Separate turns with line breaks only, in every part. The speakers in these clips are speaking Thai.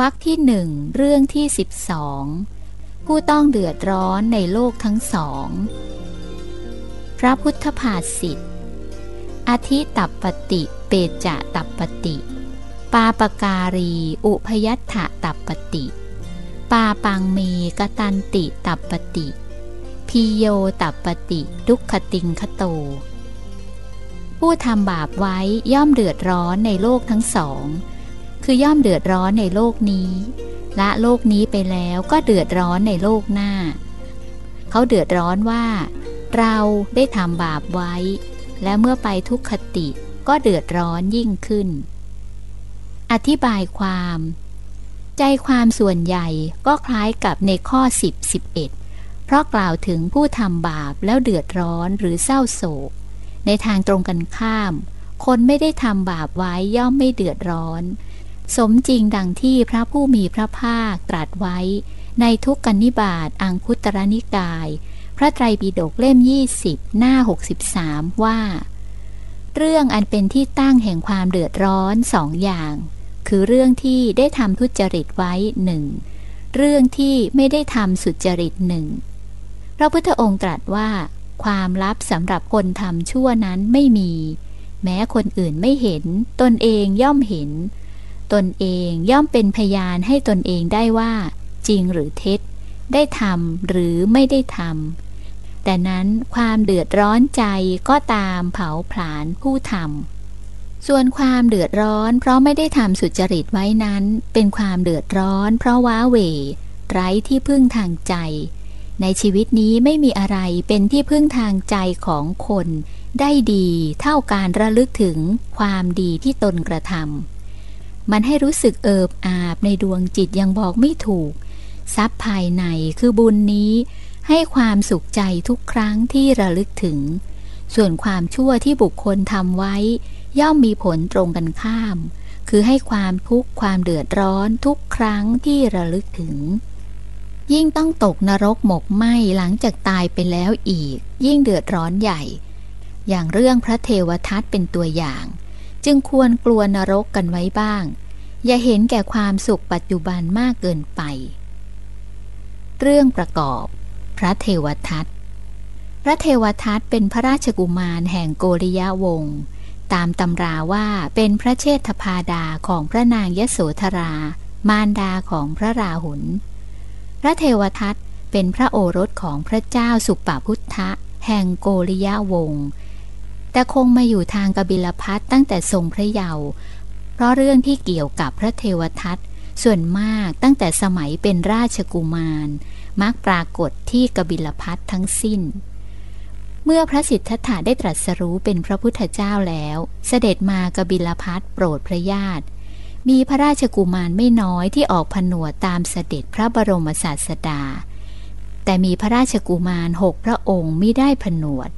วรรคที่หนึ่งเรื่องที่สิบสองผู้ต้องเดือดร้อนในโลกทั้งสอง พระพุทธภาษิตอธิตับปติ เปจะตับปติ ปาปการี อุพยัตถะตับปติ ปาปังเมกตันติตับปติพีโยตับปติ ดุขติงคโต ผู้ทำบาปไว้ย่อมเดือดร้อนในโลกทั้งสอง คือย่อมเดือดร้อนในโลกนี้ ละโลกนี้ไปแล้วก็เดือดร้อนในโลกหน้า เขาเดือดร้อนว่า เราได้ทำบาปไว้ และเมื่อไปทุกขติก็เดือดร้อนยิ่งขึ้น อธิบายความ ใจความส่วนใหญ่ก็คล้ายกับในข้อ 10 11 เพราะกล่าวถึงผู้ทำบาปแล้วเดือดร้อนหรือเศร้าโศก ในทางตรงกันข้าม คนไม่ได้ทำบาปไว้ย่อมไม่เดือดร้อน สมจริงดังที่พระผู้มีพระภาคตรัสไว้ ในทุกกนิบาตอังคุตรนิกาย พระไตรปิฎกเล่ม 20 หน้า 63 ว่า เรื่องอันเป็นที่ตั้งแห่งความเดือดร้อนสองอย่าง คือเรื่องที่ได้ทำทุจริตไว้หนึ่งเรื่องที่ไม่ได้ทำสุจริตหนึ่งพระพุทธองค์ตรัสว่า ความลับสำหรับคนทำชั่วนั้นไม่มี แม้คนอื่นไม่เห็น ตนเองย่อมเห็น ตนเองย่อมเป็นพยานให้ตนเองได้ว่า จริงหรือเท็จ ได้ทำหรือไม่ได้ทำแต่นั้นความเดือดร้อนใจก็ตามเผาผลาญผู้ทำส่วนความเดือดร้อนเพราะไม่ได้ทำสุจริตไว้นั้น เป็นความเดือดร้อนเพราะว้าเหวไร้ที่พึ่งทางใจ ในชีวิตนี้ไม่มีอะไรเป็นที่พึ่งทางใจของคน ได้ดีเท่าการระลึกถึงความดีที่ตนกระทำ มันให้รู้สึกเอิบอาบในดวงจิตยังบอกไม่ถูก ทรัพย์ภายในคือบุญนี้ให้ความสุขใจทุกครั้งที่ระลึกถึง ส่วนความชั่วที่บุคคลทำไว้ ย่อมมีผลตรงกันข้าม คือให้ความทุกข์ความเดือดร้อนทุกครั้งที่ระลึกถึง ยิ่งต้องตกนรกหมกไหมหลังจากตายไปแล้วอีก ยิ่งเดือดร้อนใหญ่ อย่างเรื่องพระเทวทัตเป็นตัวอย่าง จึงควรกลัวนรกกันไว้บ้าง อย่าเห็นแก่ความสุขปัจจุบันมากเกินไป เรื่องประกอบ พระเทวทัตพระเทวทัตเป็นพระราชกุมารแห่งโกริยะวงศ์ตามตำราว่าเป็นพระเชษฐพาดาของพระนางยโสธรา มารดาของพระราหุล พระเทวทัตเป็นพระโอรสของพระเจ้าสุปปพุทธะ แห่งโกริยะวงศ์ แต่คงมาอยู่ทางกบิลพัทตั้งแต่ทรงพระเยาว์เพราะเรื่องที่เกี่ยวกับพระเทวทัตส่วนมากตั้งแต่สมัยเป็นราชกุมาร มักปรากฏที่กบิลพัททั้งสิ้น เมื่อพระสิทธัตถะได้ตรัสรู้เป็นพระพุทธเจ้าแล้ว เสด็จมากบิลพัทโปรดพระญาติมีพระราชกุมารไม่น้อยที่ออกผนวดตามเสด็จพระบรมศาสดา แต่มีพระราชกุมารหกพระองค์ไม่ได้ผนวด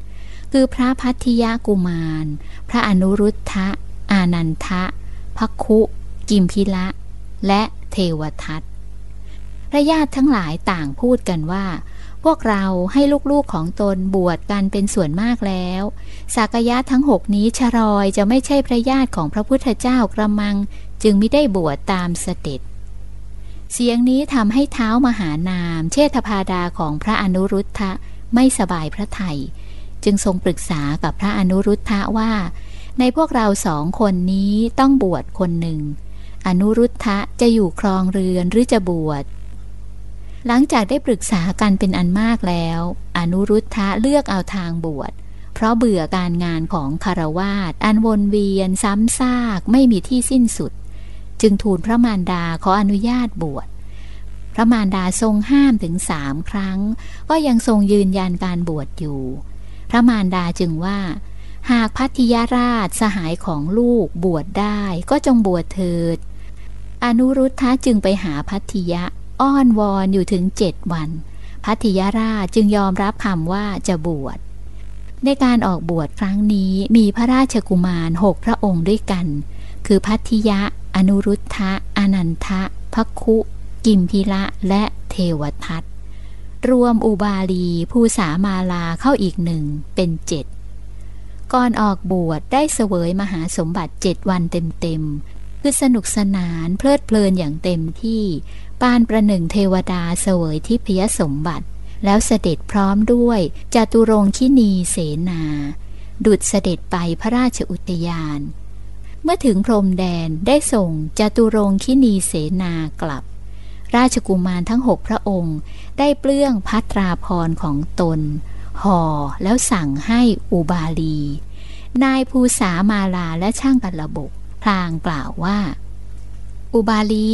คือพระพัทธิยกุมาร พระอนุรุทธะ อานันทะพักคุ กิมพิละ และเทวทัตพระญาติทั้งหลายต่างพูดกันว่า พวกเราให้ลูกๆของตนบวชกันเป็นส่วนมากแล้ว สากยะทั้งหกนี้ชรอยจะไม่ใช่พระญาติของพระพุทธเจ้ากระมัง จึงไม่ได้บวชตามเสด็จเสียงนี้ทำให้เท้ามหานาม เชษฐพาดาของพระอนุรุทธะไม่สบายพระไทย จึงทรงปรึกษากับพระอนุรุทธะว่า ในพวกเราสองคนนี้ต้องบวชคนหนึ่ง อนุรุทธะจะอยู่ครองเรือนหรือจะบวช หลังจากได้ปรึกษากันเป็นอันมากแล้ว อนุรุทธะเลือกเอาทางบวช เพราะเบื่อการงานของคารวาสอันวนเวียนซ้ำซากไม่มีที่สิ้นสุด จึงทูลพระมารดาขออนุญาตบวชพระมารดาทรงห้ามถึงสามครั้ง ก็ยังทรงยืนยันการบวชอยู่ พระมารดาจึงว่า หากพัทยราชสหายของลูกบวชได้ก็จงบวชเถิด อนุรุทธะจึงไปหาพัทยะอ้อนวอนอยู่ถึงเจ็ดวัน พัทยราชจึงยอมรับคำว่าจะบวชในการออกบวชครั้งนี้มีพระราชกุมารหกพระองค์ด้วยกัน คือพัทยะ อนุรุทธะ อนันทะพักคุ กิมพิละ และเทวทัต รวมอุบาลีผู้สามาลาเข้าอีกหนึ่งเป็นเจ็ดก่อนออกบวชได้เสวยมหาสมบัติเจ็ดวันเต็มๆคือสนุกสนานเพลิดเพลินอย่างเต็มที่ ปานประหนึ่งเทวดาเสวยที่พยสมบัติ แล้วเสด็จพร้อมด้วยจตุรงคินีเสนา ดุดเสด็จไปพระราชอุทยาน เมื่อถึงพรมแดนได้ส่งจตุรงคินีเสนากลับ ราชกุมารทั้งหกพระองค์ ได้เปลื้องพัตราพรของตน ห่อแล้วสั่งให้อุบาลี นายภูษามาลาและช่างกันระบบพลางกล่าวว่า อุบาลี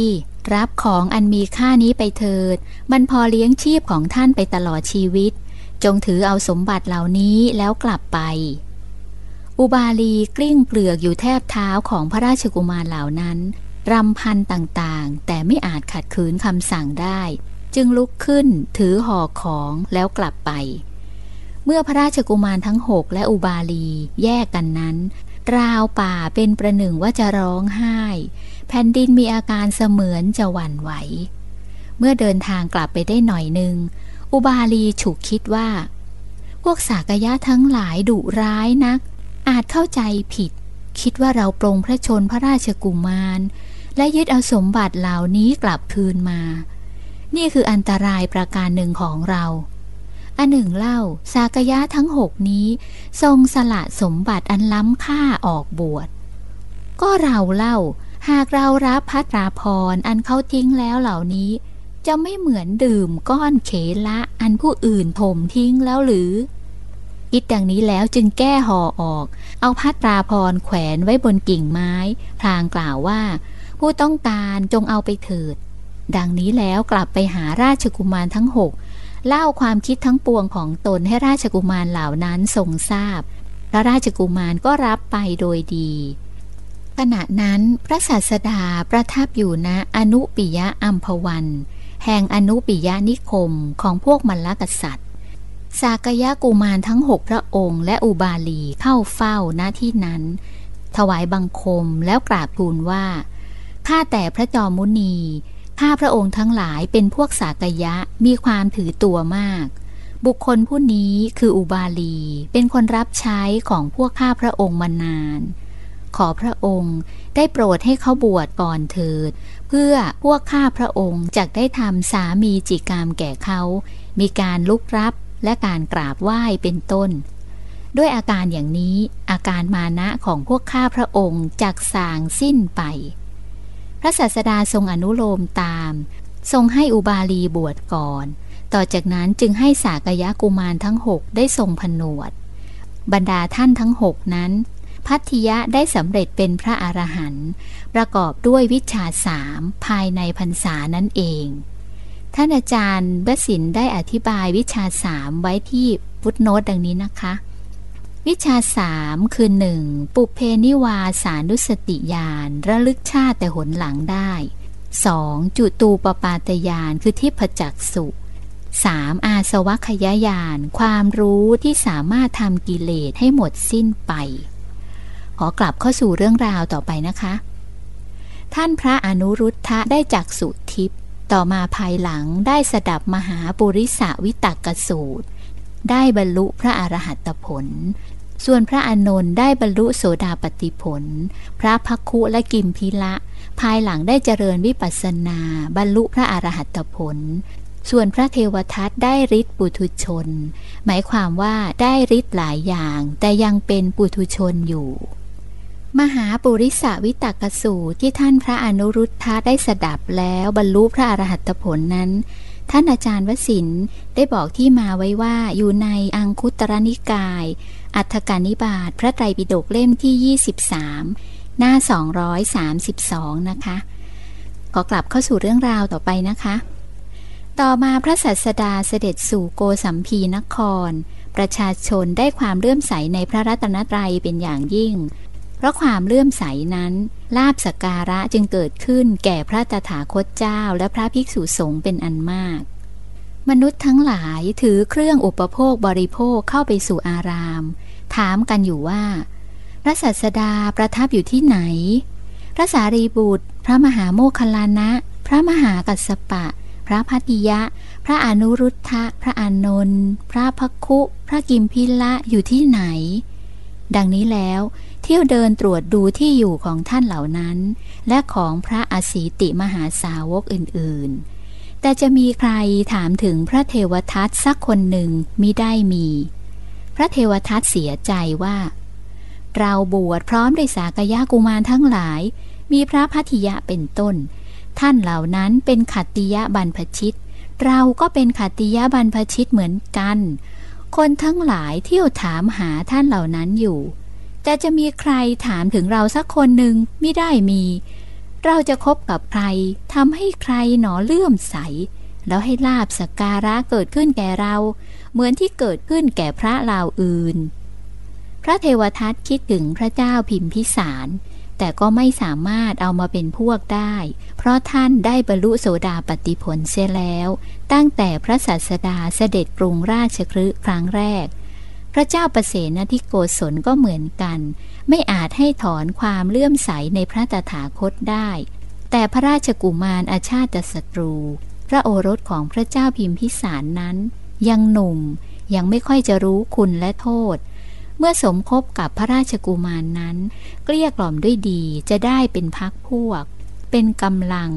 รับของอันมีค่านี้ไปเถิด มันพอเลี้ยงชีพของท่านไปตลอดชีวิต จงถือเอาสมบัติเหล่านี้แล้วกลับไปอุบาลีกลิ้งเกลือกอยู่แทบเท้าของพระราชกุมารเหล่านั้น รำพันต่างๆ แต่ไม่อาจขัดขืนคำสั่งได้ จึงลุกขึ้นถือห่อของแล้วกลับไป เมื่อพระราชกุมารทั้งหกและอุบาลีแยกกันนั้น ราวป่าเป็นประหนึ่งว่าจะร้องไห้ แผ่นดินมีอาการเสมือนจะหวั่นไหว เมื่อเดินทางกลับไปได้หน่อยหนึ่ง อุบาลีฉุกคิดว่า พวกสากยะทั้งหลายดุร้ายนัก อาจเข้าใจผิด คิดว่าเราปรงพระชนพระราชกุมาร และยึดเอาสมบัติเหล่านี้กลับคืนมา นี่คืออันตรายประการหนึ่งของเรา อันหนึ่งเล่า สากยะทั้งหกนี้ ทรงสละสมบัติอันล้ำค่าออกบวช ก็เราเล่า หากเรารับพัตราพรอันเขาทิ้งแล้วเหล่านี้ จะไม่เหมือนดื่มก้อนเขละอันผู้อื่นถมทิ้งแล้วหรือคิดดังนี้แล้วจึงแก้ห่อออก เอาพัตราพรแขวนไว้บนกิ่งไม้ พลางกล่าวว่า ผู้ต้องการจงเอาไปเถิด ดังนี้แล้วกลับไปหาราชกุมารทั้งหกเล่าความคิดทั้งปวงของตนให้ราชกุมารเหล่านั้นทรงทราบ พระราชกุมารก็รับไปโดยดี ขณะนั้นพระศาสดาประทับอยู่ณอนุปิยะอัมพวัน แห่งอนุปิยะนิคมของพวกมรรกษัตริย์ สากยะกุมารทั้งหกพระองค์และอุบาลีเข้าเฝ้าณที่นั้น ถวายบังคมแล้วกราบทูลว่า ข้าแต่พระจอมุนีข้าพระองค์ทั้งหลายเป็นพวกสากยะมีความถือตัวมาก บุคคลผู้นี้คืออุบาลี เป็นคนรับใช้ของพวกข้าพระองค์มานาน ขอพระองค์ได้โปรดให้เขาบวชก่อนเถิด เพื่อพวกข้าพระองค์จะได้ทำสามีจิกรรมแก่เขา มีการลุกรับและการกราบไหว้เป็นต้น ด้วยอาการอย่างนี้อาการมานะของพวกข้าพระองค์จักสางสิ้นไป พระศาสดาทรงอนุโลมตาม ทรงให้อุบาลีบวชก่อน ต่อจากนั้นจึงให้สากยะกุมารทั้งหกได้ทรงผนวด บรรดาท่านทั้งหกนั้น พัทยะได้สำเร็จเป็นพระอรหันต์ประกอบด้วยวิชาสามภายในพรรษานั่นเอง ท่านอาจารย์เบสินได้อธิบายวิชาสามไว้ที่ฟุตโนตดังนี้นะคะ วิชาสามคือหนึ่งปุเพนิวาสานุสติญาณระลึกชาติแต่หนหลังได้ 2. จุตูปปาตยานคือทิพจักสุ 3. อาสวัคยายาน ความรู้ที่สามารถทำกิเลสให้หมดสิ้นไป ขอกลับเข้าสู่เรื่องราวต่อไปนะคะ ท่านพระอนุรุทธะได้จักสุทิพต่อมาภายหลังได้สดับมหาปุริสวิตักกสูตร ได้บรรลุพระอรหัตผล ส่วนพระอนนท์ได้บรรลุโสดาปติผล พระพักคุและกิมพิละ ภายหลังได้เจริญวิปัสสนา บรรลุพระอรหัตผล ส่วนพระเทวทัตได้ฤทธิ์ปุถุชน หมายความว่าได้ฤทธิ์หลายอย่าง แต่ยังเป็นปุถุชนอยู่มหาปุริสวิตกสูตรที่ท่านพระอนุรุทธะได้สดับแล้วบรรลุพระอรหัตผลนั้น ท่านอาจารย์วสินได้บอกที่มาไว้ว่าอยู่ในอังคุตรนิกาย อัฏฐกานิบาตพระไตรปิฎกเล่มที่ 23 หน้า 232 นะคะก็กลับเข้าสู่เรื่องราวต่อไปนะคะ ต่อมาพระสัสดาเสด็จสู่โกสัมพีนคร ประชาชนได้ความเลื่อมใสในพระรัตนตรัยเป็นอย่างยิ่ง เพราะความเลื่อมใสนั้นลาบสการะจึงเกิดขึ้นแก่พระตถาคตเจ้าและพระภิกษุสงฆ์เป็นอันมาก มนุษย์ทั้งหลายถือเครื่องอุปโภคบริโภคเข้าไปสู่อาราม ถามกันอยู่ว่า พระสัสดาประทับอยู่ที่ไหน พระสารีบุตร พระมหาโมคคลานะ พระมหากัสสปะ พระพัติยะ พระอนุรุทธะ พระอานนท์พระพักคุ พระกิมพิละอยู่ที่ไหน ดังนี้แล้ว ที่ที่ยวเดินตรวจดูที่อยู่ของท่านเหล่านั้น และของพระอสีติมหาสาวกอื่นๆ แต่จะมีใครถามถึงพระเทวทัตสักคนหนึ่งมิได้มี พระเทวทัตเสียใจว่า เราบวชพร้อมด้วยสากยะกุมารทั้งหลาย มีพระพัทยะเป็นต้น ท่านเหล่านั้นเป็นขัตติยะบรรพชิต เราก็เป็นขัตติยะบรรพชิตเหมือนกัน คนทั้งหลายเที่ยวถามหาท่านเหล่านั้นอยู่ แต่จะมีใครถามถึงเราสักคนหนึ่งไม่ได้มี เราจะคบกับใครทำให้ใครหนอเลื่อมใส แล้วให้ลาบสการะเกิดขึ้นแก่เรา เหมือนที่เกิดขึ้นแก่พระล่าอื่น พระเทวทัตคิดถึงพระเจ้าพิมพิสาร แต่ก็ไม่สามารถเอามาเป็นพวกได้ เพราะท่านได้บรรลุโสดาปติผลเสียแล้ว ตั้งแต่พระสัสดาเสด็จกรุงราชคฤห์ครั้งแรก พระเจ้าประเสนทิโกศลก็เหมือนกัน ไม่อาจให้ถอนความเลื่อมใสในพระตถาคตได้ แต่พระราชกุมารอาชาติศัตรู พระโอรสของพระเจ้าพิมพิสารนั้น ยังหนุ่มยังไม่ค่อยจะรู้คุณและโทษ เมื่อสมคบกับพระราชกุมารนนั้น เกลี้ยกล่อมด้วยดีจะได้เป็นพักพวก เป็นกำลัง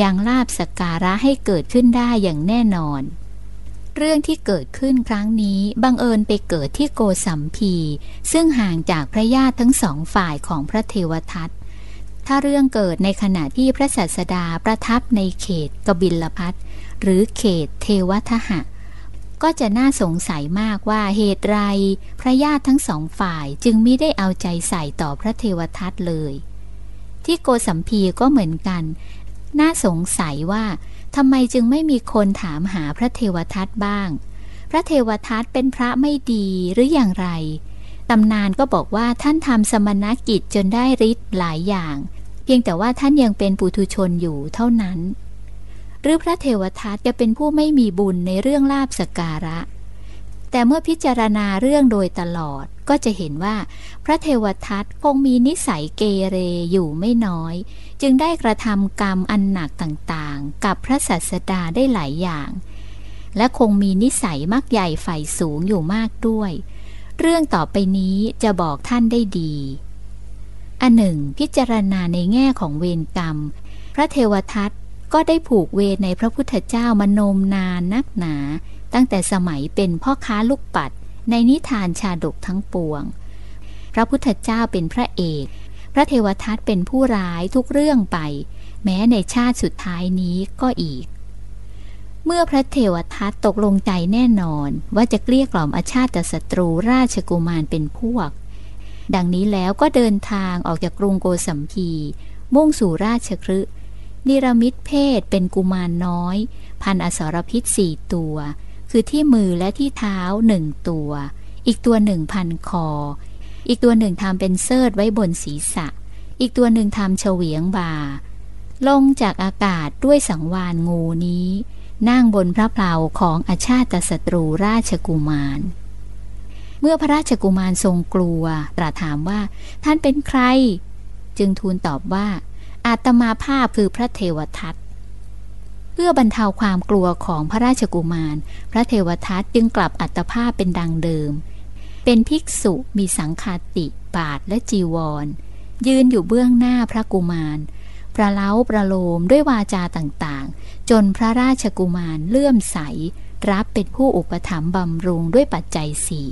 ยังลาบสการะให้เกิดขึ้นได้อย่างแน่นอน เรื่องที่เกิดขึ้นครั้งนี้บังเอิญไปเกิดที่โกสัมพี ซึ่งห่างจากพระญาติทั้งสองฝ่ายของพระเทวทัตถ้าเรื่องเกิดในขณะที่พระสัสดาประทับในเขตกบิลพัทหรือเขตเทวทหะ ก็จะน่าสงสัยมากว่าเหตุไร พระญาติทั้งสองฝ่ายจึงไม่ได้เอาใจใส่ต่อพระเทวทัตเลย ที่โกสัมพีก็เหมือนกัน น่าสงสัยว่า ทำไมจึงไม่มีคนถามหาพระเทวทัตบ้าง พระเทวทัตเป็นพระไม่ดีหรืออย่างไร ตำนานก็บอกว่าท่านทำสมณกิจจนได้ฤทธิ์หลายอย่าง เพียงแต่ว่าท่านยังเป็นปุถุชนอยู่เท่านั้น หรือพระเทวทัตจะเป็นผู้ไม่มีบุญในเรื่องลาบสการะ แต่เมื่อพิจารณาเรื่องโดยตลอดก็จะเห็นว่า พระเทวทัตคงมีนิสัยเกเรอยู่ไม่น้อย จึงได้กระทำกรรมอันหนักต่างๆ กับพระสัสดาได้หลายอย่าง และคงมีนิสัยมักใหญ่ใฝ่สูงอยู่มากด้วย เรื่องต่อไปนี้จะบอกท่านได้ดีอันหนึ่ง พิจารณาในแง่ของเวรกรรม พระเทวทัตก็ได้ผูกเวรในพระพุทธเจ้ามโนมนานนักหนา ตั้งแต่สมัยเป็นพ่อค้าลูกปัดในนิทานชาดกทั้งปวง พระพุทธเจ้าเป็นพระเอก พระเทวทัตเป็นผู้ร้ายทุกเรื่องไป แม้ในชาติสุดท้ายนี้ก็อีก เมื่อพระเทวทัตตกลงใจแน่นอนว่าจะเกลี้ยกล่อมอาชาติศัตรูราชกุมารเป็นพวก ดังนี้แล้วก็เดินทางออกจากกรุงโกสัมพี มุ่งสู่ราชครึนิรมิตเพศเป็นกุมารน้อย พันอสรพิษสี่ตัว คือที่มือและที่เท้าหนึ่งตัว อีกตัวหนึ่งพันคอ อีกตัวหนึ่งทำเป็นเซิร์ไว้บนศีรษะ อีกตัวหนึ่งทำเฉวียงบ่า ลงจากอากาศด้วยสังวานงูนี้ นั่งบนพระเพลาของอาชาติศัตรูราชกุมาร เมื่อพระราชกุมารทรงกลัว ตรัสถามว่าท่านเป็นใคร จึงทูลตอบว่าอาตมาภาพคือพระเทวทัต เพื่อบรรเทาความกลัวของพระราชกุมาร พระเทวทัตจึงกลับอัตภาพเป็นดังเดิม เป็นภิกษุมีสังคาติ บาทและจีวร ยืนอยู่เบื้องหน้าพระกุมาร ประเล้าประโลมด้วยวาจาต่างๆ จนพระราชกุมารเลื่อมใส รับเป็นผู้อุปถัมภ์บำรุงด้วยปัจจัยสี่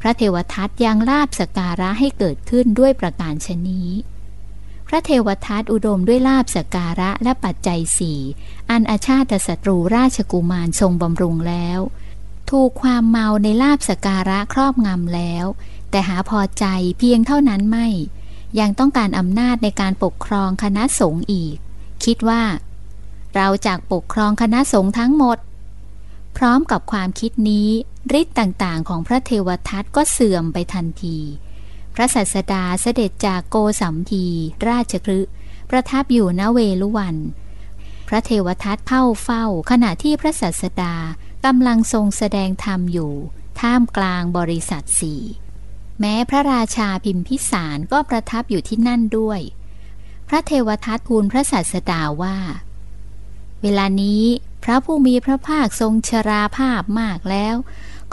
พระเทวทัตยังลาบสการะให้เกิดขึ้นด้วยประการชนี้ พระเทวทัตอุดมด้วยลาบสการะและปัจจัยสี่อันอาชาติศัตรูราชกุมารทรงบำรุงแล้ว ถูกความเมาในลาบสการะครอบงำแล้ว แต่หาพอใจเพียงเท่านั้นไม่ ยังต้องการอำนาจในการปกครองคณะสงฆ์อีก คิดว่า เราจากปกครองคณะสงฆ์ทั้งหมด พร้อมกับความคิดนี้ฤทธิ์ต่างๆ ของพระเทวทัตก็เสื่อมไปทันที พระสัสดาเสด็จจากโกสัมพี ราชคฤห์ประทับอยู่ณเวลุวัน พระเทวทัตเข้าเฝ้า ขณะที่พระสัสดากำลังทรงแสดงธรรมอยู่ ท่ามกลางบริษัทสี่แม้พระราชาพิมพิสารก็ประทับอยู่ที่นั่นด้วย พระเทวทัตทูลพระสัสดาว่า เวลานี้พระผู้มีพระภาคทรงชราภาพมากแล้ว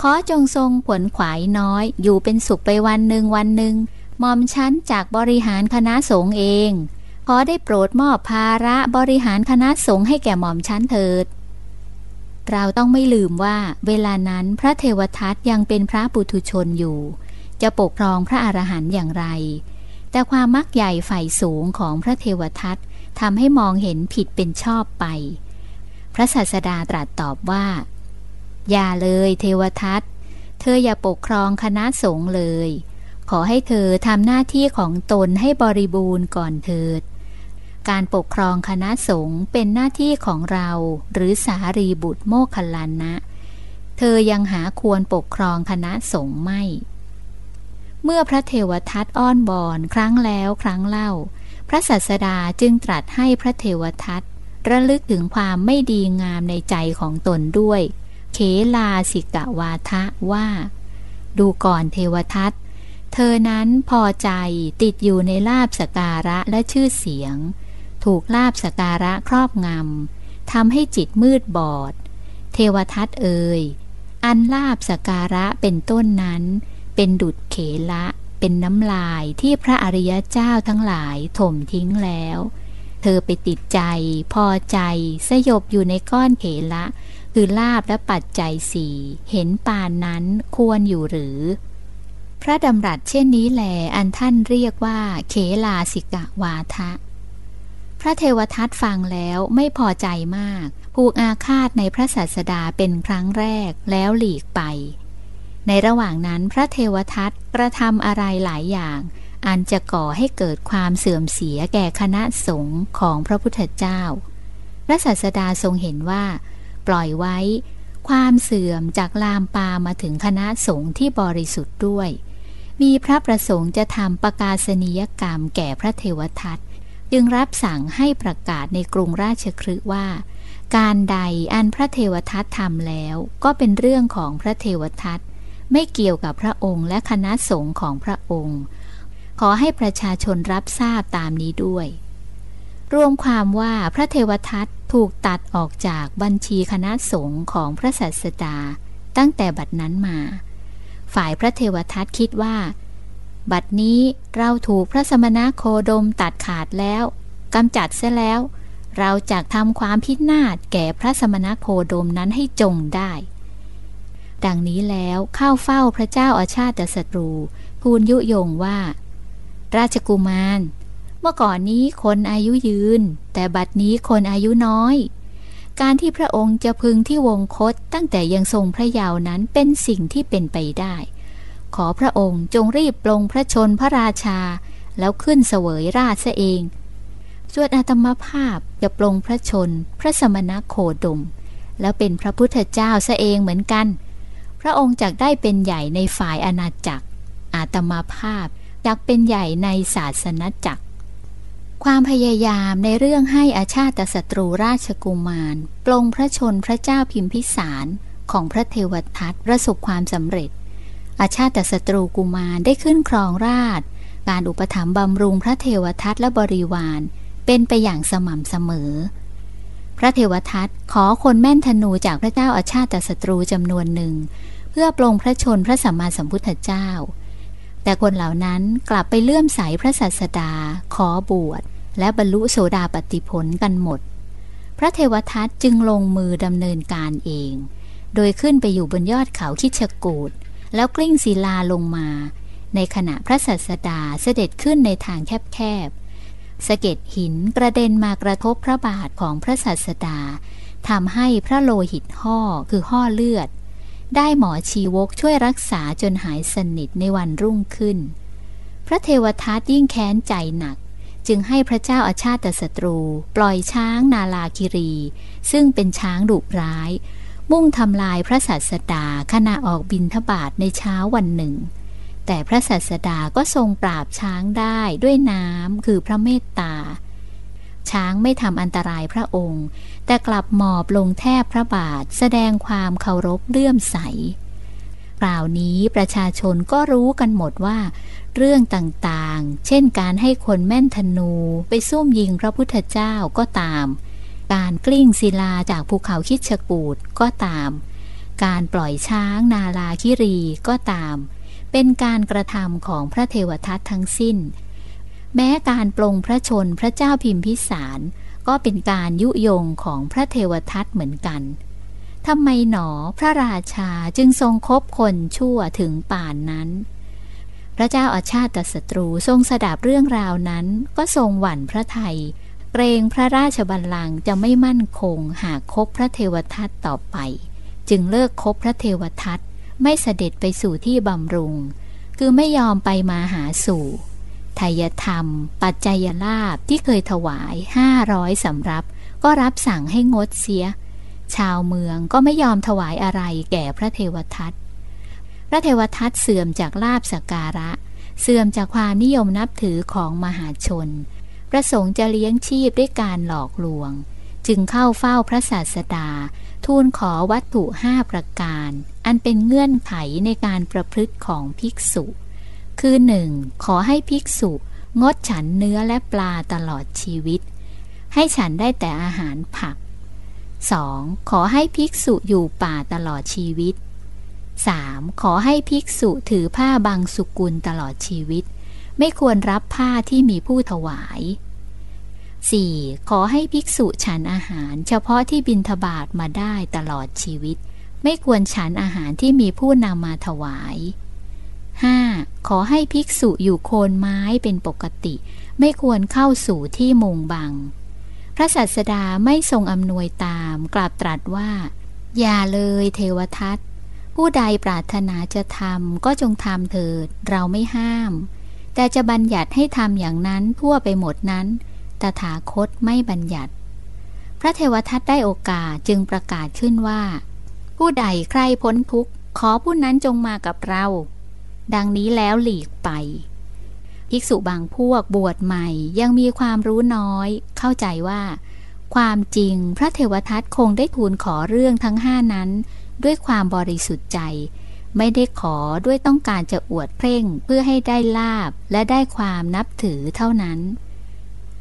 ขอจงทรงผลขวายน้อย อยู่เป็นสุขไปวันหนึ่งวันหนึ่งหมอมชั้นจากบริหารคณะสงฆ์เอง ขอได้โปรดมอบภาระบริหารคณะสงฆ์ให้แก่หม่อมชั้นเถิด เราต้องไม่ลืมว่าเวลานั้นพระเทวทัตยังเป็นพระปุถุชนอยู่ จะปกครองพระอรหันต์อย่างไร แต่ความมักใหญ่ใฝ่สูงของพระเทวทัตทำให้มองเห็นผิดเป็นชอบไป พระศาสดาตรัสตอบว่า อย่าเลยเทวทัต เธออย่าปกครองคณะสงฆ์เลย ขอให้เธอทำหน้าที่ของตนให้บริบูรณ์ก่อนเถิด การปกครองคณะสงฆ์เป็นหน้าที่ของเรา หรือสารีบุตรโมคคัลลานะ เธอยังหาควรปกครองคณะสงฆ์ไม่ เมื่อพระเทวทัตอ้อนบอนครั้งแล้วครั้งเล่า พระศาสดาจึงตรัสให้พระเทวทัตระลึกถึงความไม่ดีงามในใจของตนด้วย เขลาสิกะวาทะว่า ดูก่อนเทวทัตเธอนั้นพอใจติดอยู่ในลาบสการะและชื่อเสียง ถูกลาบสการะครอบงำทำให้จิตมืดบอด เทวทัตเอ่ยอันลาบสการะเป็นต้นนั้น เป็นดุดเขละเป็นน้ำลายที่พระอริยเจ้าทั้งหลายถมทิ้งแล้ว เธอไปติดใจ พอใจ สยบอยู่ในก้อนเขละ คือลาบและปัจจัยสี่เห็นปานนั้นควรอยู่หรือ พระดำรัสเช่นนี้แหลอันท่านเรียกว่า เขลาสิกะวาทะ พระเทวทัตฟังแล้วไม่พอใจมาก ผูกอาฆาตในพระศาสดาเป็นครั้งแรกแล้วหลีกไป ในระหว่างนั้นพระเทวทัตกระทำอะไรหลายอย่างอันจะก่อให้เกิดความเสื่อมเสียแก่คณะสงฆ์ของพระพุทธเจ้า พระศาสดาทรงเห็นว่า ปล่อยไว้ ความเสื่อมจากลามปามาถึงคณะสงฆ์ที่บริสุทธิ์ด้วย มีพระประสงค์จะทำประกาศนียกรรมแก่พระเทวทัตจึงรับสั่งให้ประกาศในกรุงราชคฤห์ว่า การใดอันพระเทวทัตทำแล้ว ก็เป็นเรื่องของพระเทวทัตไม่เกี่ยวกับพระองค์และคณะสงฆ์ของพระองค์ ขอให้ประชาชนรับทราบตามนี้ด้วย รวมความว่าพระเทวทัตถูกตัดออกจากบัญชีคณะสงฆ์ของพระสัสดาตั้งแต่บัดนั้นมา ฝ่ายพระเทวทัตคิดว่า บัดนี้เราถูกพระสมณโคดมตัดขาดแล้วกำจัดเสียแล้ว เราจะทำความพินาศแก่พระสมณโคดมนั้นให้จงได้ ดังนี้แล้วเข้าเฝ้าพระเจ้าอาชาติศัตรูทูลยุยงว่า ราชกุมาร เมื่อก่อนนี้คนอายุยืน แต่บัดนี้คนอายุน้อย การที่พระองค์จะพึงที่วงคตตั้งแต่ยังทรงพระเยาว์นั้นเป็นสิ่งที่เป็นไปได้ ขอพระองค์จงรีบปลงพระชนพระราชา แล้วขึ้นเสวยราชซะเองส่วนอาตมาภาพจะปลงพระชน พระสมณโคดม แล้วเป็นพระพุทธเจ้าซะเองเหมือนกัน พระองค์จักได้เป็นใหญ่ในฝ่ายอาณาจักร อาตมาภาพจักเป็นใหญ่ในศาสนจักร ความพยายามในเรื่องให้อาชาติศัตรูราชกุมาร ปลงพระชนพระเจ้าพิมพิสารของพระเทวทัตประสบความสำเร็จ อาชาติศัตรูกุมารได้ขึ้นครองราช การอุปถัมภ์บำรุงพระเทวทัตและบริวาร เป็นไปอย่างสม่ำเสมอ พระเทวทัตขอคนแม่นธนูจากพระเจ้าอาชาติศัตรูจำนวนหนึ่ง เพื่อปลงพระชนพระสัมมาสัมพุทธเจ้า แต่คนเหล่านั้นกลับไปเลื่อมใสพระสัสดา ขอบวช และบรรลุโสดาปติผลกันหมด พระเทวทัตจึงลงมือดำเนินการเอง โดยขึ้นไปอยู่บนยอดเขาคิชกูดแล้วกลิ้งศิลาลงมา ในขณะพระสัสดาเสด็จขึ้นในทางแคบๆสะเก็ดหินกระเด็นมากระทบพระบาทของพระสัสดาทำให้พระโลหิตห่อคือห่อเลือด ได้หมอชีวกช่วยรักษาจนหายสนิทในวันรุ่งขึ้น พระเทวทัตยิ่งแค้นใจหนัก จึงให้พระเจ้าอาชาติศัตรู ปล่อยช้างนาลาคิรี ซึ่งเป็นช้างดุร้าย มุ่งทำลายพระสัสดาขณะออกบินทบาทในเช้าวันหนึ่ง แต่พระสัสดาก็ทรงปราบช้างได้ด้วยน้ำคือพระเมตตา ช้างไม่ทำอันตรายพระองค์ แต่กลับหมอบลงแทบพระบาทแสดงความเคารพเลื่อมใสกล่าวนี้ประชาชนก็รู้กันหมดว่า เรื่องต่างๆ เช่นการให้คนแม่นธนูไปซุ่มยิงพระพุทธเจ้าก็ตาม การกลิ้งศิลาจากภูเขาคิดชกูดก็ตาม การปล่อยช้างนาลาคิรีก็ตาม เป็นการกระทำของพระเทวทัตทั้งสิ้น แม้การปลงพระชนพระเจ้าพิมพิสาร ก็เป็นการยุยงของพระเทวทัตเหมือนกันทำไมหนอพระราชาจึงทรงคบคนชั่วถึงป่านนั้น พระเจ้าอาชาติศัตรูทรงสดับเรื่องราวนั้นก็ทรงหวั่นพระไทย เกรงพระราชบัลลังก์จะไม่มั่นคงหากคบพระเทวทัตต่อไป จึงเลิกคบพระเทวทัตไม่เสด็จไปสู่ที่บำรุง คือไม่ยอมไปมาหาสู่ ทายธรรม ปัจจัยลาบที่เคยถวายห้าร้อยสำรับ ก็รับสั่งให้งดเสีย ชาวเมืองก็ไม่ยอมถวายอะไรแก่พระเทวทัตพระเทวทัตเสื่อมจากลาบสการะ เสื่อมจากความนิยมนับถือของมหาชน ประสงค์จะเลี้ยงชีพด้วยการหลอกลวง จึงเข้าเฝ้าพระศาสดา ทูลขอวัตถุห้าประการ อันเป็นเงื่อนไขในการประพฤติของภิกษุ คือหนึ่งขอให้ภิกษุงดฉันเนื้อและปลาตลอดชีวิต ให้ฉันได้แต่อาหารผัก 2. ขอให้ภิกษุอยู่ป่าตลอดชีวิต 3. ขอให้ภิกษุถือผ้าบางสุกุลตลอดชีวิต ไม่ควรรับผ้าที่มีผู้ถวาย 4. ขอให้ภิกษุฉันอาหาร เฉพาะที่บินทบาทมาได้ตลอดชีวิต ไม่ควรฉันอาหารที่มีผู้นำมาถวาย 5. ขอให้ภิกษุอยู่โคนไม้เป็นปกติ ไม่ควรเข้าสู่ที่มุงบัง พระสัสดาไม่ทรงอำนวยตามกลับตรัสว่า อย่าเลยเทวทัตผู้ใดปรารถนาจะทำก็จงทำเถิด เราไม่ห้าม แต่จะบัญญัติให้ทำอย่างนั้นทั่วไปหมดนั้น ตถาคตไม่บัญญัติ พระเทวทัตได้โอกาสจึงประกาศขึ้นว่า ผู้ใดใครพ้นทุกข์ขอผู้นั้นจงมากับเรา ดังนี้แล้วหลีกไปภิกษุบางพวกบวชใหม่ยังมีความรู้น้อย เข้าใจว่า ความจริงพระเทวทัตคงได้ทูลขอเรื่องทั้งห้านั้น ด้วยความบริสุทธิ์ใจ ไม่ได้ขอด้วยต้องการจะอวดเพ่งเพื่อให้ได้ลาบและได้ความนับถือเท่านั้น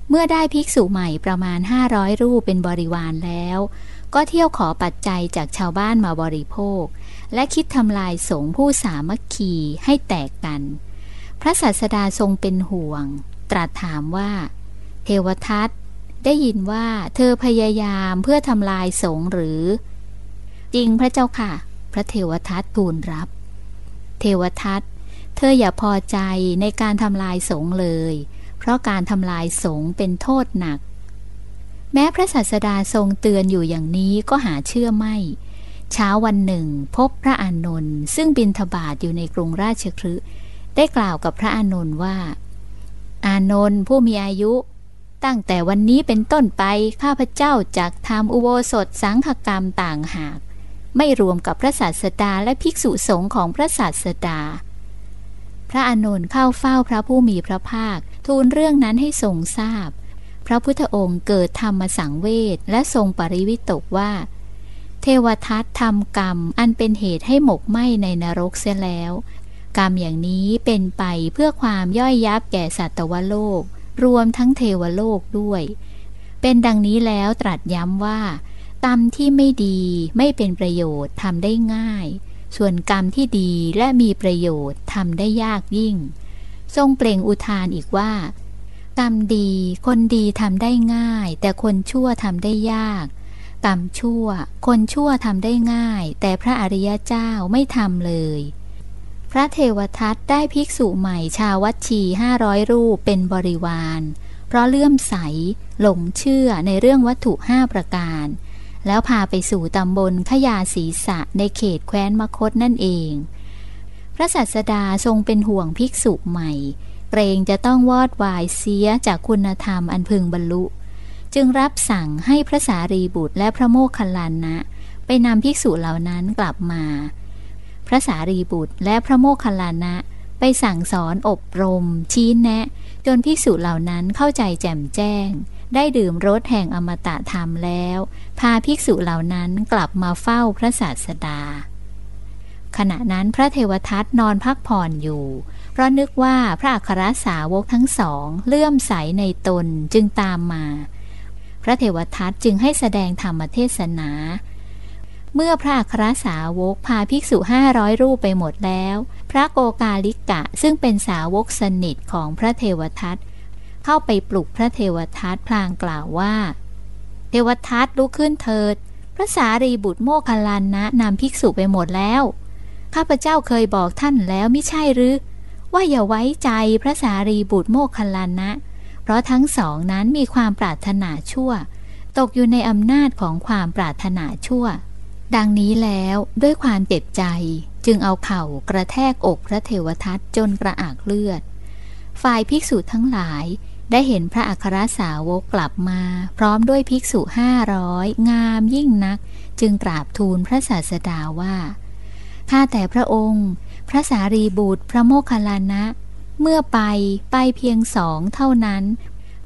เมื่อได้ภิกษุใหม่ประมาณ 500 รูปเป็นบริวารแล้ว ก็เที่ยวขอปัจจัยจากชาวบ้านมาบริโภค และคิดทำลายสงผู้สามัคคีให้แตกกัน พระศาสดาทรงเป็นห่วง ตรัสถามว่า เทวทัตได้ยินว่าเธอพยายามเพื่อทำลายสงหรือ จริงพระเจ้าค่ะ พระเทวทัตทูลรับ เทวทัตเธออย่าพอใจในการทำลายสงเลย เพราะการทำลายสงเป็นโทษหนัก แม้พระศาสดาทรงเตือนอยู่อย่างนี้ก็หาเชื่อไม่ เช้าวันหนึ่ง พบพระอานนท์ซึ่งบินทบาทอยู่ในกรุงราชคฤห์ได้กล่าวกับพระอานนท์ว่า อานนท์ผู้มีอายุ ตั้งแต่วันนี้เป็นต้นไปข้าพเจ้าจากทำอุโบสถสังฆกรรมต่างหาก ไม่รวมกับพระศาสดาและภิกษุสงฆ์ของพระศาสดา พระอานนท์เข้าเฝ้าพระผู้มีพระภาค ทูลเรื่องนั้นให้ทรงทราบพระพุทธองค์เกิดธรรมสังเวชและทรงปริวิตกว่า เทวทัตทำกรรมอันเป็นเหตุให้หมกไหมในนรกเสียแล้ว กรรมอย่างนี้เป็นไปเพื่อความย่อยยับแก่สัตวโลก รวมทั้งเทวโลกด้วย เป็นดังนี้แล้วตรัสย้ำว่ากรรมที่ไม่ดีไม่เป็นประโยชน์ทำได้ง่าย ส่วนกรรมที่ดีและมีประโยชน์ทำได้ยากยิ่ง ทรงเปล่งอุทานอีกว่า กรรมดีคนดีทำได้ง่าย แต่คนชั่วทำได้ยาก กรรมชั่ว คนชั่วทำได้ง่าย แต่พระอริยเจ้าไม่ทำเลย พระเทวทัตได้ภิกษุใหม่ชาววัดชีห้าร้อยรูปเป็นบริวาร เพราะเลื่อมใส หลงเชื่อในเรื่องวัตถุห้าประการ แล้วพาไปสู่ตำบลขยาศีสะในเขตแคว้นมคตนั่นเอง พระสัสดาทรงเป็นห่วงภิกษุใหม่ เกรงจะต้องวอดวายเสียจากคุณธรรมอันพึงบรรลุ จึงรับสั่งให้พระสารีบุตรและพระโมคคัลลานะ ไปนำภิกษุเหล่านั้นกลับมา พระสารีบุตรและพระโมคคัลลานะ ไปสั่งสอนอบรม ชี้แนะ จนภิกษุเหล่านั้นเข้าใจแจ่มแจ้ง ได้ดื่มรสแห่งอมตะธรรมแล้ว พาภิกษุเหล่านั้นกลับมาเฝ้าพระศาสดา ขณะนั้นพระเทวทัตนอนพักผ่อนอยู่เพราะนึกว่าพระอัครสาวกทั้งสองเลื่อมใสในตนจึงตามมา ระเทวทัตจึงให้แสดงธรรมเทศนา เมื่อพระอัครสาวกพาภิกษุห้าร้อยรูปไปหมดแล้ว พระโกกาลิกะซึ่งเป็นสาวกสนิทของพระเทวทัตเข้าไปปลุกพระเทวทัตพลางกล่าวว่า เทวทัตลุกขึ้นเถิด พระสารีบุตรโมคคัลลานะนำภิกษุไปหมดแล้ว ข้าพเจ้าเคยบอกท่านแล้วไม่ใช่หรือว่าอย่าไว้ใจพระสารีบุตรโมคคัลลานะ เพราะทั้งสองนั้นมีความปรารถนาชั่ว ตกอยู่ในอำนาจของความปรารถนาชั่ว ดังนี้แล้วด้วยความเจ็บใจจึงเอาเข่ากระแทกอกพระเทวทัตจนกระอักเลือด ฝ่ายภิกษุทั้งหลายได้เห็นพระอัครสาวกกลับมา พร้อมด้วยภิกษุห้าร้อยงามยิ่งนัก จึงกราบทูลพระศาสดาว่า ข้าแต่พระองค์ พระสารีบุตร พระโมคคัลลานะ เมื่อไปไปเพียงสองเท่านั้น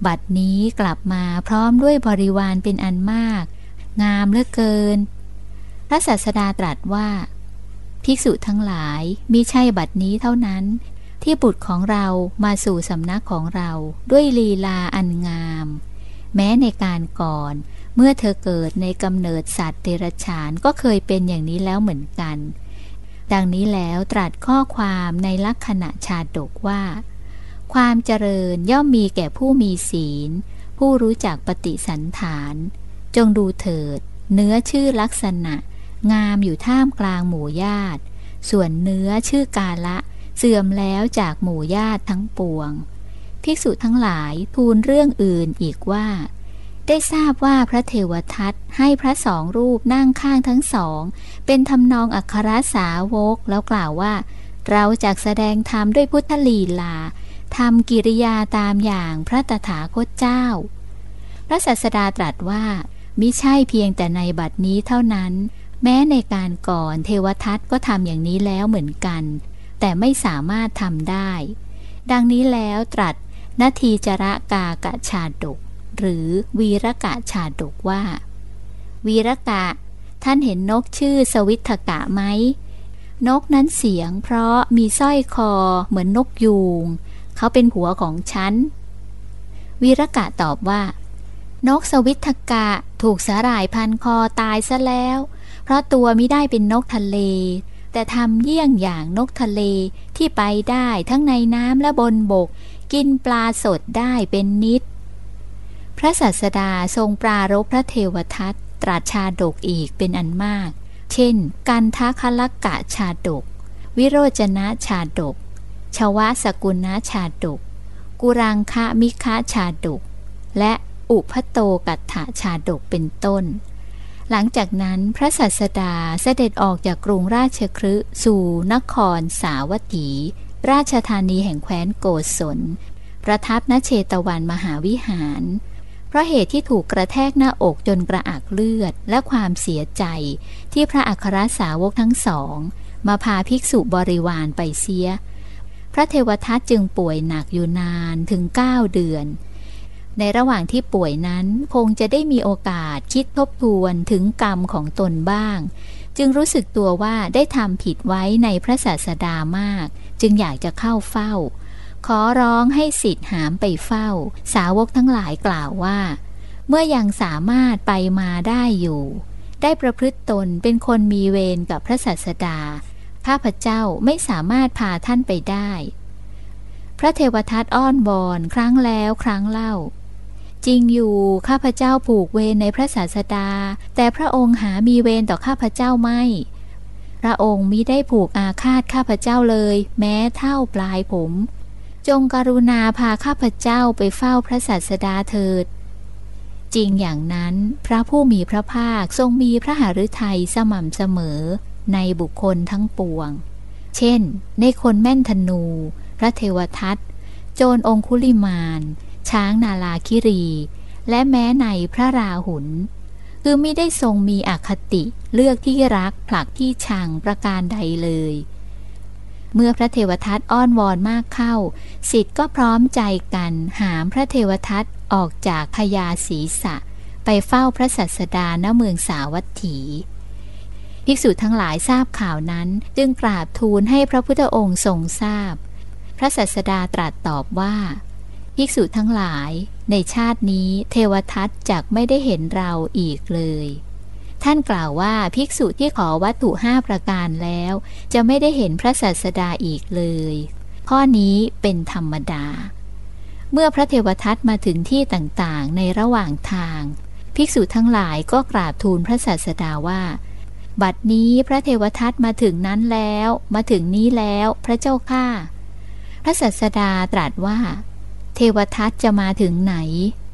บัดนี้กลับมาพร้อมด้วยบริวารเป็นอันมาก งามเหลือเกิน พระศาสดาตรัสว่า ภิกษุทั้งหลายมิใช่บัดนี้เท่านั้น ที่บุตรของเรามาสู่สำนักของเราด้วยลีลาอันงาม แม้ในการก่อน เมื่อเธอเกิดในกำเนิดสัตว์เดรัจฉานก็เคยเป็นอย่างนี้แล้วเหมือนกัน ดังนี้แล้วตรัสข้อความในลักษณะชาดกว่า ความเจริญย่อมมีแก่ผู้มีศีล ผู้รู้จักปฏิสันฐาน จงดูเถิด เนื้อชื่อลักษณะ งามอยู่ท่ามกลางหมู่ญาติ ส่วนเนื้อชื่อกาละ เสื่อมแล้วจากหมู่ญาติทั้งปวง ภิกษุทั้งหลายทูลเรื่องอื่นอีกว่า ได้ทราบว่าพระเทวทัตให้พระสองรูปนั่งข้างทั้งสอง เป็นทำนองอัครสาวกแล้วกล่าวว่า เราจากแสดงธรรมด้วยพุทธลีลาทำกิริยาตามอย่างพระตถาคตเจ้า พระศาสดาตรัสว่ามิใช่เพียงแต่ในบัดนี้เท่านั้น แม้ในการก่อนเทวทัตก็ทำอย่างนี้แล้วเหมือนกัน แต่ไม่สามารถทำได้ ดังนี้แล้วตรัสนาทีจระกากะชาดก หรือวีรกะชาดกว่า วีรกะ ท่านเห็นนกชื่อสวิทกะไหม นกนั้นเสียงเพราะมีสร้อยคอเหมือนนกยูง เขาเป็นผัวของฉัน วีรกะตอบว่า นกสวิทกะถูกสาหร่ายพันคอตายซะแล้ว เพราะตัวไมิได้เป็นนกทะเล แต่ทำเยี่ยงอย่างนกทะเลที่ไปได้ทั้งในน้ำและบนบกกินปลาสดได้เป็นนิด พระสัสดาทรงปรารบพระเทวทัตตรัสชาดกอีกเป็นอันมาก เช่น กันทคลกะชาดก วิโรจนะชาดก ชวะสกุณะชาดก กุรังคะมิคะชาดก และอุพโตกัตถาชาดกเป็นต้น หลังจากนั้นพระสัสดาเสด็จออกจากกรุงราชครืสู่นครสาวัตถี ราชธานีแห่งแคว้นโกศล ประทับณเชตวันมหาวิหาร เพราะเหตุที่ถูกกระแทกหน้าอกจนกระอักเลือดและความเสียใจ ที่พระอัครสาวกทั้งสอง มาพาภิกษุบริวารไปเสีย พระเทวทัตจึงป่วยหนักอยู่นานถึงเก้าเดือน ในระหว่างที่ป่วยนั้นคงจะได้มีโอกาสคิดทบทวนถึงกรรมของตนบ้าง จึงรู้สึกตัวว่าได้ทำผิดไว้ในพระศาสดามาก จึงอยากจะเข้าเฝ้า ขอร้องให้สิทธิ์หามไปเฝ้า สาวกทั้งหลายกล่าวว่า เมื่อยังสามารถไปมาได้อยู่ ได้ประพฤติตนเป็นคนมีเวรกับพระศาสดาข้าพเจ้าไม่สามารถพาท่านไปได้ พระเทวทัตอ้อนบอนครั้งแล้วครั้งเล่า จริงอยู่ข้าพเจ้าผูกเวรในพระศาสดา แต่พระองค์หามีเวรต่อข้าพเจ้าไม่ พระองค์มิได้ผูกอาฆาตข้าพเจ้าเลย แม้เท่าปลายผม จงกรุณาพาข้าพเจ้าไปเฝ้าพระศาสดาเถิด จริงอย่างนั้นพระผู้มีพระภาคทรงมีพระหฤทัยสม่ำเสมอในบุคคลทั้งปวง เช่น ในคนแม่นธนู พระเทวทัตโจรองคุลิมานช้างนาลาคิรี และแม้ในพระราหุลคือไม่ได้ทรงมีอคติเลือกที่รักผลักที่ชังประการใดเลย เมื่อพระเทวทัตอ้อนวอนมากเข้าสิทธิ์ก็พร้อมใจกันหามพระเทวทัตออกจากพยาศีสะ ไปเฝ้าพระสัสดาณเมืองสาวัตถีภิกษุทั้งหลายทราบข่าวนั้น จึงกราบทูลให้พระพุทธองค์ทรงทราบพระสัสดาตรัสตอบว่า ภิกษุทั้งหลาย ในชาตินี้เทวทัตจักไม่ได้เห็นเราอีกเลย ท่านกล่าวว่าภิกษุที่ขอวัตถุห้าประการแล้ว จะไม่ได้เห็นพระศาสดาอีกเลย ข้อนี้เป็นธรรมดา เมื่อพระเทวทัตมาถึงที่ต่างๆ ในระหว่างทาง ภิกษุทั้งหลายก็กราบทูลพระศาสดาว่า บัดนี้พระเทวทัตมาถึงนั้นแล้ว มาถึงนี้แล้วพระเจ้าข้าพระศาสดาตรัสว่า เทวทัตจะมาถึงไหน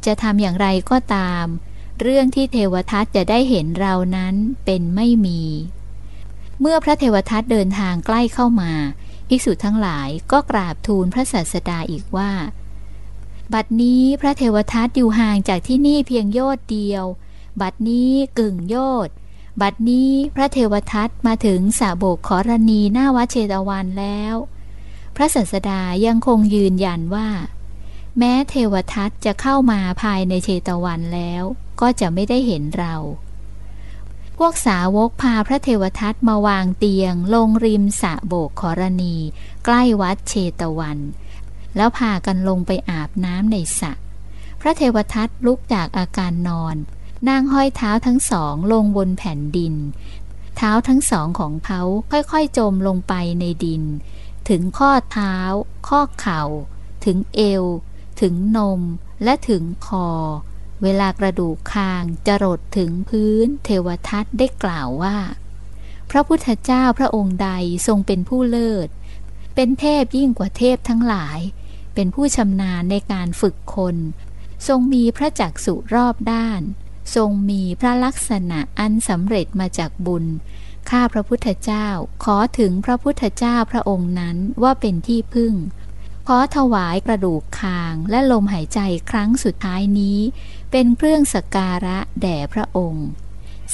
จะทำอย่างไรก็ตาม เรื่องที่เทวทัตจะได้เห็นเรานั้นเป็นไม่มี เมื่อพระเทวทัตเดินทางใกล้เข้ามาภิกษุทั้งหลายก็กราบทูลพระศาสดาอีกว่า บัดนี้พระเทวทัตอยู่ห่างจากที่นี่เพียงโยชน์เดียว บัดนี้กึ่งโยชน์บัดนี้พระเทวทัตมาถึงสาโบกขอรณีหน้าวัดเชตวันแล้ว พระศาสดายังคงยืนยันว่า แม้เทวทัตจะเข้ามาภายในเชตวันแล้ว ก็จะไม่ได้เห็นเรา พวกสาวกพาพระเทวทัตมาวางเตียง ลงริมสะโบกขรณี ใกล้วัดเชตวัน แล้วพากันลงไปอาบน้ำในสระพระเทวทัตลุกจากอาการนอนนั่งห้อยเท้าทั้งสองลงบนแผ่นดิน เท้าทั้งสองของเขาค่อยๆจมลงไปในดิน ถึงข้อเท้า ข้อเข่า ถึงเอว ถึงนมและถึงคอ เวลากระดูกคางจะรดถึงพื้น เทวทัตได้กล่าวว่า พระพุทธเจ้าพระองค์ใดทรงเป็นผู้เลิศ เป็นเทพยิ่งกว่าเทพทั้งหลาย เป็นผู้ชำนาญในการฝึกคน ทรงมีพระจักสุรอบด้าน ทรงมีพระลักษณะอันสำเร็จมาจากบุญข้าพระพุทธเจ้าขอถึงพระพุทธเจ้าพระองค์นั้นว่าเป็นที่พึ่ง ขอถวายกระดูกคางและลมหายใจครั้งสุดท้ายนี้ เป็นเครื่องสการะแด่พระองค์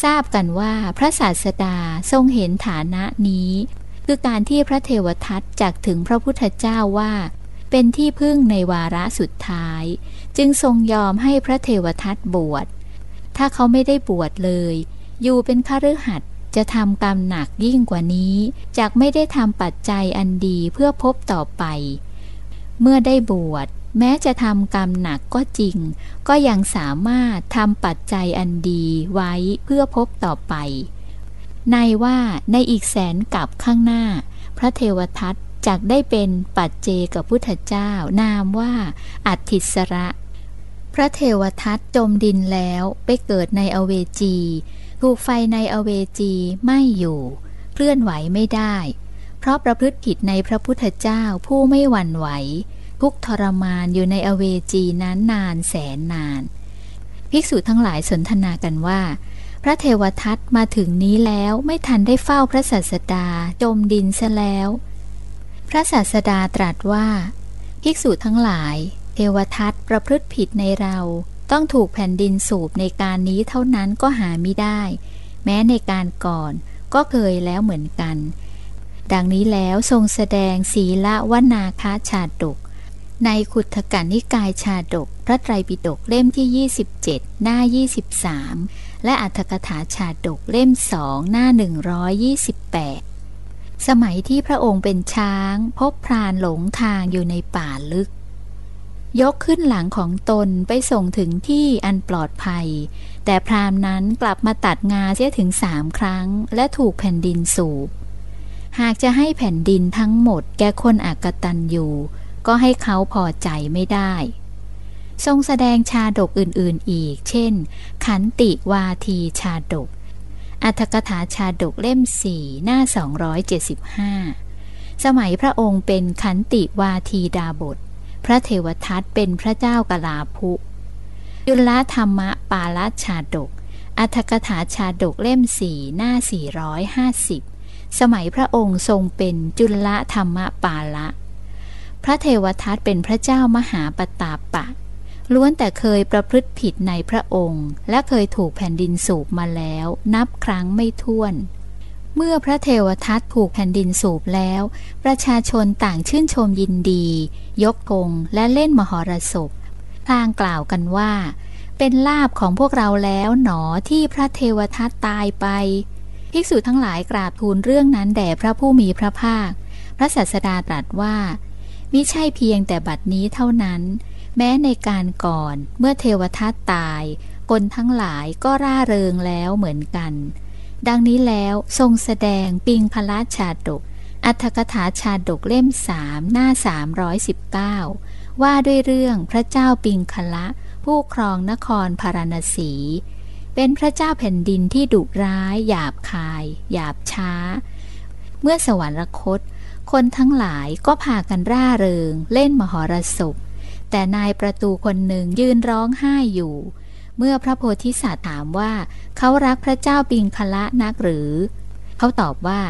ทราบกันว่าพระศาสดาทรงเห็นฐานะนี้ คือการที่พระเทวทัตจักถึงพระพุทธเจ้าว่า เป็นที่พึ่งในวาระสุดท้าย จึงทรงยอมให้พระเทวทัตบวช ถ้าเขาไม่ได้บวชเลย อยู่เป็นข้าหัดจะทำกรรมหนักยิ่งกว่านี้จากไม่ได้ทำปัจจัยอันดีเพื่อพบต่อไป เมื่อได้บวชแม้จะทำกรรมหนักก็จริง ก็ยังสามารถทำปัจจัยอันดีไว้เพื่อพบต่อไป ในว่าในอีกแสนกับข้างหน้า พระเทวทัตจักได้เป็นปัจเจกับพุทธเจ้า นามว่าอัติสระ พระเทวทัตจมดินแล้วไปเกิดในอเวจี ถูกไฟในอเวจีไม่อยู่ เคลื่อนไหวไม่ได้ เพราะประพฤติผิดในพระพุทธเจ้าผู้ไม่หวั่นไหว ทุกทรมานอยู่ในอเวจีนั้นนานแสนนาน ภิกษุทั้งหลายสนทนากันว่า พระเทวทัตมาถึงนี้แล้วไม่ทันได้เฝ้าพระศาสดาจมดินซะแล้ว พระศาสดาตรัสว่า ภิกษุทั้งหลาย เทวทัตประพฤติผิดในเราต้องถูกแผ่นดินสูบในการนี้เท่านั้นก็หาไม่ได้ แม้ในการก่อนก็เคยแล้วเหมือนกัน ดังนี้แล้วทรงแสดงศีละวนาคาชาดก ในขุทกานิกายชาดก พระไตรปิฎกเล่มที่ 27 หน้า 23 และอัตถกถาชาดกเล่มสองหน้า 128 สมัยที่พระองค์เป็นช้าง พบพรานหลงทางอยู่ในป่าลึก ยกขึ้นหลังของตนไปส่งถึงที่อันปลอดภัย แต่พรามนั้นกลับมาตัดงาเสียถึงสามครั้ง และถูกแผ่นดินสูบ หากจะให้แผ่นดินทั้งหมดแก่คนอากตันอยู่ ก็ให้เขาพอใจไม่ได้ ทรงแสดงชาดกอื่นๆอีก เช่น ขันติวาทีชาดก อัธกถาชาดกเล่มสี่หน้า 275 สมัยพระองค์เป็นขันติวาทีดาบท พระเทวทัตเป็นพระเจ้ากลาภุยุลธรรมะปาลชาดก อัธกถาชาดกเล่มสี่หน้า 450 สมัยพระองค์ทรงเป็นจุลธรรมะปาละ พระเทวทัตเป็นพระเจ้ามหาปตาปะ ล้วนแต่เคยประพฤติผิดในพระองค์ และเคยถูกแผ่นดินสูบมาแล้ว นับครั้งไม่ถ้วน เมื่อพระเทวทัตถูกแผ่นดินสูบแล้ว ประชาชนต่างชื่นชมยินดี ยกธงและเล่นมหรสพพลางกล่าวกันว่า เป็นลาบของพวกเราแล้วหนอที่พระเทวทัตตายไปภิกษุทั้งหลายกราบทูลเรื่องนั้นแด่พระผู้มีพระภาค พระสัสดาตรัสว่า มิใช่เพียงแต่บัดนี้เท่านั้น แม้ในการก่อนเมื่อเทวทัตตาย คนทั้งหลายก็ร่าเริงแล้วเหมือนกัน ดังนี้แล้วทรงแสดงปิงพละชาดก อัธกถาชาดกเล่มสามหน้า 319 ว่าด้วยเรื่องพระเจ้าปิงคละผู้ครองนครพาราณสี เป็นพระเจ้าแผ่นดินที่ดุร้าย หยาบคาย หยาบช้า เมื่อสวรรคต คนทั้งหลายก็พากันร่าเริง เล่นมหรสพ แต่นายประตูคนหนึ่งยืนร้องไห้อยู่ เมื่อพระโพธิสัตว์ถามว่า เขารักพระเจ้าปิงคละนักหรือ เขาตอบว่า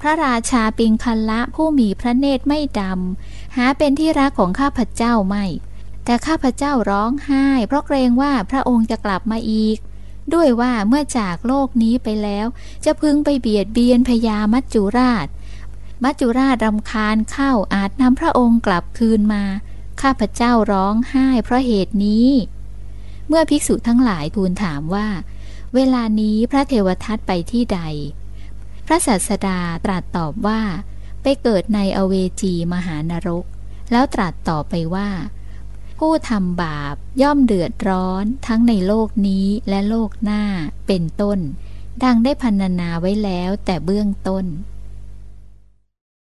พระราชาปิงคละผู้มีพระเนตรไม่ดำหาเป็นที่รักของข้าพเจ้าไม่ แต่ข้าพเจ้าร้องไห้ เพราะเกรงว่าพระองค์จะกลับมาอีกด้วยว่าเมื่อจากโลกนี้ไปแล้ว จะพึงไปเบียดเบียนพญามัจจุราช มัจจุราชรำคาญเข้าอาจนำพระองค์กลับคืนมา ข้าพเจ้าร้องไห้เพราะเหตุนี้ เมื่อภิกษุทั้งหลายทูลถามว่า เวลานี้พระเทวทัตไปที่ใด พระสัสดาตรัสตอบว่า ไปเกิดในอเวจีมหานรก แล้วตรัสต่อไปว่า ผู้ทำบาปย่อมเดือดร้อนทั้งในโลกนี้และโลกหน้าเป็นต้น ดังได้พันนานาไว้แล้วแต่เบื้องต้น